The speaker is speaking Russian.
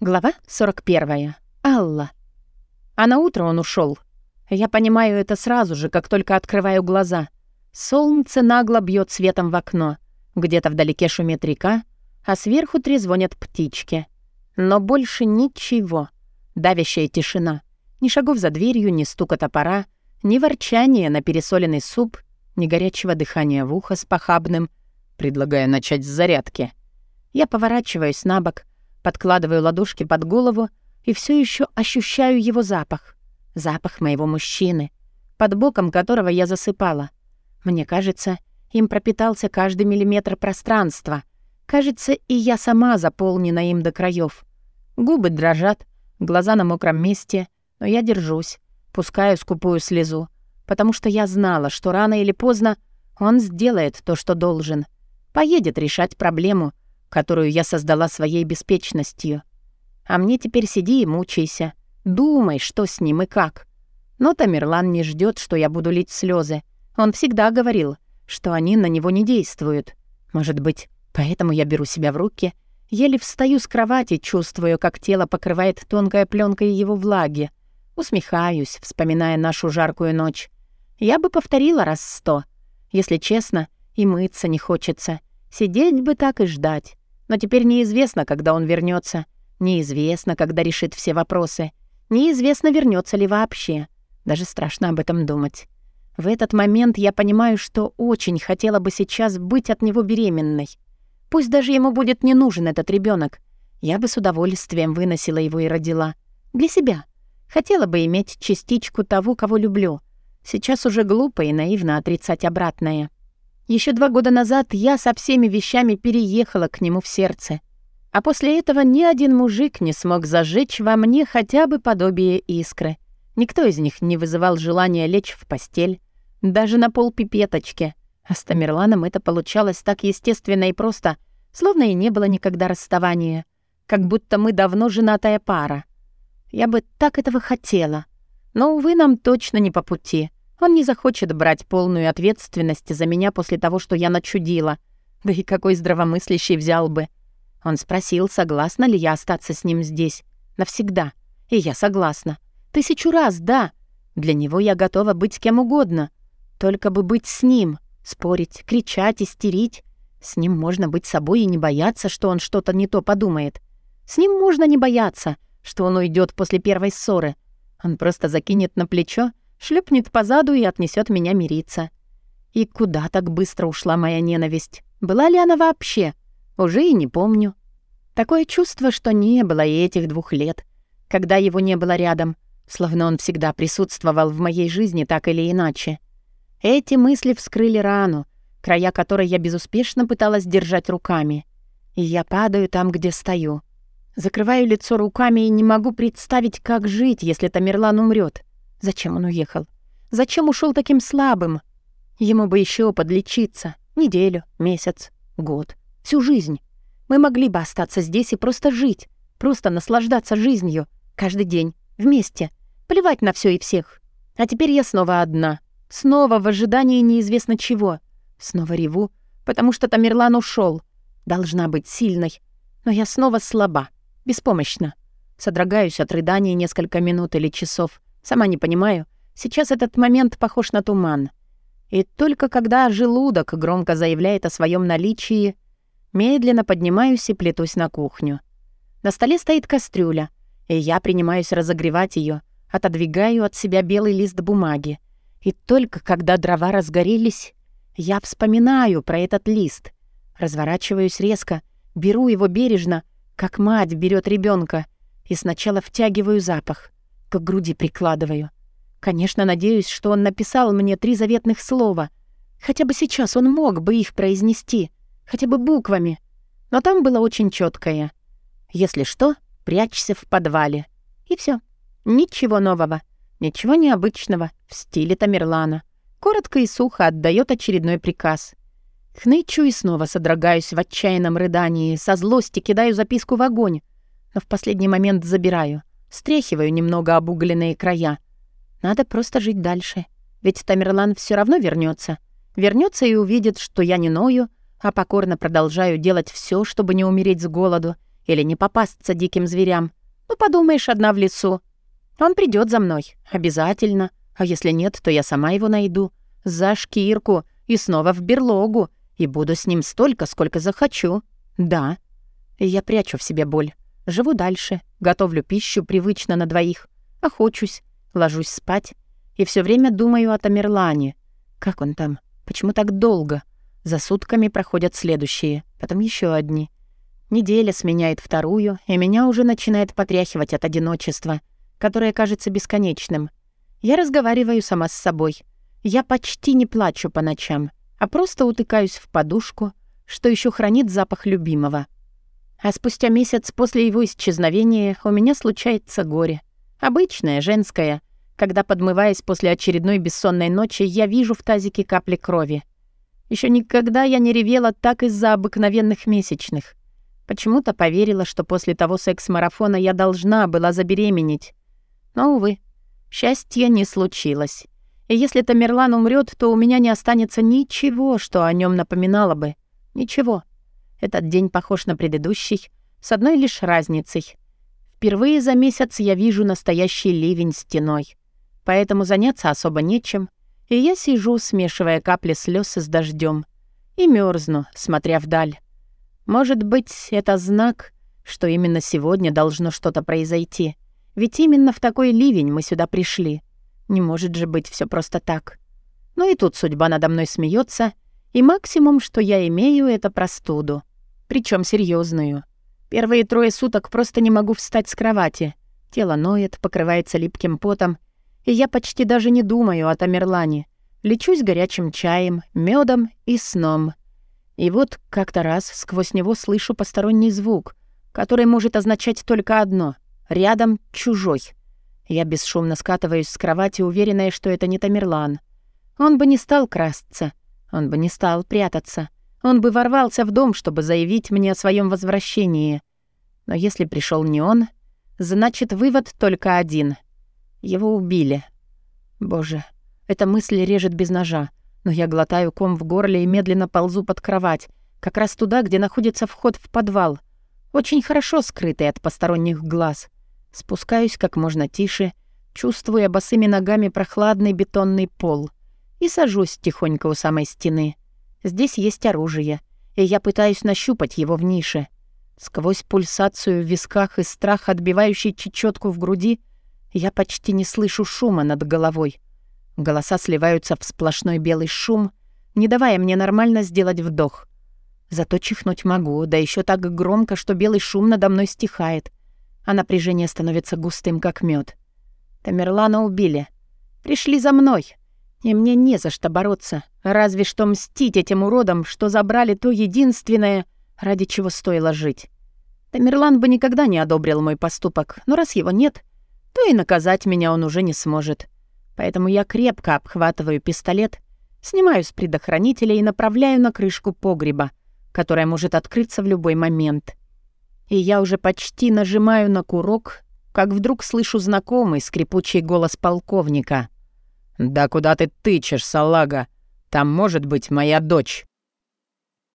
Глава 41. Алла. А на утро он ушел. Я понимаю это сразу же, как только открываю глаза. Солнце нагло бьет светом в окно. Где-то вдалеке шумит река, а сверху трезвонят птички. Но больше ничего. Давящая тишина. Ни шагов за дверью, ни стука топора, ни ворчания на пересоленный суп, ни горячего дыхания в ухо с похабным. Предлагаю начать с зарядки. Я поворачиваюсь на бок, Подкладываю ладошки под голову и все еще ощущаю его запах. Запах моего мужчины, под боком которого я засыпала. Мне кажется, им пропитался каждый миллиметр пространства. Кажется, и я сама заполнена им до краев. Губы дрожат, глаза на мокром месте, но я держусь, пускаю скупую слезу, потому что я знала, что рано или поздно он сделает то, что должен. Поедет решать проблему, которую я создала своей беспечностью. А мне теперь сиди и мучайся. Думай, что с ним и как. Но Тамерлан не ждет, что я буду лить слезы. Он всегда говорил, что они на него не действуют. Может быть, поэтому я беру себя в руки, еле встаю с кровати, чувствую, как тело покрывает тонкая пленкой его влаги. Усмехаюсь, вспоминая нашу жаркую ночь. Я бы повторила раз сто. Если честно, и мыться не хочется. Сидеть бы так и ждать. Но теперь неизвестно, когда он вернется, неизвестно, когда решит все вопросы, неизвестно, вернется ли вообще. Даже страшно об этом думать. В этот момент я понимаю, что очень хотела бы сейчас быть от него беременной. Пусть даже ему будет не нужен этот ребенок, я бы с удовольствием выносила его и родила. Для себя. Хотела бы иметь частичку того, кого люблю. Сейчас уже глупо и наивно отрицать обратное. Еще два года назад я со всеми вещами переехала к нему в сердце. А после этого ни один мужик не смог зажечь во мне хотя бы подобие искры. Никто из них не вызывал желания лечь в постель, даже на пол пипеточки. А с Тамерланом это получалось так естественно и просто, словно и не было никогда расставания. Как будто мы давно женатая пара. Я бы так этого хотела. Но, увы, нам точно не по пути. Он не захочет брать полную ответственность за меня после того, что я начудила. Да и какой здравомыслящий взял бы. Он спросил, согласна ли я остаться с ним здесь. Навсегда. И я согласна. Тысячу раз, да. Для него я готова быть кем угодно. Только бы быть с ним. Спорить, кричать, истерить. С ним можно быть собой и не бояться, что он что-то не то подумает. С ним можно не бояться, что он уйдет после первой ссоры. Он просто закинет на плечо шлепнет по заду и отнесет меня мириться. И куда так быстро ушла моя ненависть? Была ли она вообще? Уже и не помню. Такое чувство, что не было и этих двух лет, когда его не было рядом, словно он всегда присутствовал в моей жизни так или иначе. Эти мысли вскрыли рану, края которой я безуспешно пыталась держать руками. И я падаю там, где стою. Закрываю лицо руками и не могу представить, как жить, если Тамерлан умрет. Зачем он уехал? Зачем ушел таким слабым? Ему бы еще подлечиться. Неделю, месяц, год, всю жизнь. Мы могли бы остаться здесь и просто жить, просто наслаждаться жизнью. Каждый день, вместе. Плевать на все и всех. А теперь я снова одна. Снова в ожидании неизвестно чего. Снова реву, потому что Тамерлан ушел. Должна быть сильной. Но я снова слаба, беспомощна. Содрогаюсь от рыданий несколько минут или часов. Сама не понимаю. Сейчас этот момент похож на туман. И только когда желудок громко заявляет о своем наличии, медленно поднимаюсь и плетусь на кухню. На столе стоит кастрюля, и я принимаюсь разогревать ее, отодвигаю от себя белый лист бумаги. И только когда дрова разгорелись, я вспоминаю про этот лист. Разворачиваюсь резко, беру его бережно, как мать берет ребенка, и сначала втягиваю запах — к груди прикладываю. Конечно, надеюсь, что он написал мне три заветных слова. Хотя бы сейчас он мог бы их произнести, хотя бы буквами. Но там было очень четкое. Если что, прячься в подвале. И все. Ничего нового, ничего необычного в стиле Тамерлана. Коротко и сухо отдает очередной приказ. Хнычу и снова содрогаюсь в отчаянном рыдании, со злости кидаю записку в огонь, но в последний момент забираю. Стряхиваю немного обугленные края. Надо просто жить дальше. Ведь Тамерлан все равно вернется. Вернется и увидит, что я не ною, а покорно продолжаю делать все, чтобы не умереть с голоду или не попасться диким зверям. Ну, подумаешь, одна в лесу. Он придет за мной, обязательно. А если нет, то я сама его найду. За шкирку и снова в берлогу. И буду с ним столько, сколько захочу. Да. я прячу в себе боль. Живу дальше, готовлю пищу привычно на двоих. Охочусь, ложусь спать. И все время думаю о Тамерлане. Как он там? Почему так долго? За сутками проходят следующие, потом еще одни. Неделя сменяет вторую, и меня уже начинает потряхивать от одиночества, которое кажется бесконечным. Я разговариваю сама с собой. Я почти не плачу по ночам, а просто утыкаюсь в подушку, что еще хранит запах любимого. А спустя месяц после его исчезновения у меня случается горе. Обычное, женское, когда, подмываясь после очередной бессонной ночи, я вижу в тазике капли крови. Еще никогда я не ревела так из-за обыкновенных месячных. Почему-то поверила, что после того секс-марафона я должна была забеременеть. Но, увы, счастья не случилось. И если Тамерлан умрет, то у меня не останется ничего, что о нем напоминало бы. Ничего. Этот день похож на предыдущий, с одной лишь разницей. Впервые за месяц я вижу настоящий ливень стеной. Поэтому заняться особо нечем, и я сижу, смешивая капли слез с дождем, и мерзну, смотря вдаль. Может быть, это знак, что именно сегодня должно что-то произойти. Ведь именно в такой ливень мы сюда пришли. Не может же быть все просто так. Ну и тут судьба надо мной смеется, и максимум, что я имею, это простуду. Причем серьезную. Первые трое суток просто не могу встать с кровати. Тело ноет, покрывается липким потом, и я почти даже не думаю о Тамерлане. Лечусь горячим чаем, медом и сном. И вот как-то раз сквозь него слышу посторонний звук, который может означать только одно — рядом чужой. Я бесшумно скатываюсь с кровати, уверенная, что это не Тамерлан. Он бы не стал красться, он бы не стал прятаться. Он бы ворвался в дом, чтобы заявить мне о своем возвращении. Но если пришел не он, значит, вывод только один. Его убили. Боже, эта мысль режет без ножа но я глотаю ком в горле и медленно ползу под кровать, как раз туда, где находится вход в подвал, очень хорошо скрытый от посторонних глаз. Спускаюсь как можно тише, чувствуя босыми ногами прохладный бетонный пол, и сажусь тихонько у самой стены. Здесь есть оружие, и я пытаюсь нащупать его в нише. Сквозь пульсацию в висках и страх, отбивающий чечетку в груди, я почти не слышу шума над головой. Голоса сливаются в сплошной белый шум, не давая мне нормально сделать вдох. Зато чихнуть могу, да еще так громко, что белый шум надо мной стихает, а напряжение становится густым, как мед. Тамерлана убили. Пришли за мной. И мне не за что бороться, разве что мстить этим уродам, что забрали то единственное, ради чего стоило жить. Тамерлан бы никогда не одобрил мой поступок, но раз его нет, то и наказать меня он уже не сможет. Поэтому я крепко обхватываю пистолет, снимаю с предохранителя и направляю на крышку погреба, которая может открыться в любой момент. И я уже почти нажимаю на курок, как вдруг слышу знакомый скрипучий голос полковника. «Да куда ты тычешь, салага? Там может быть моя дочь».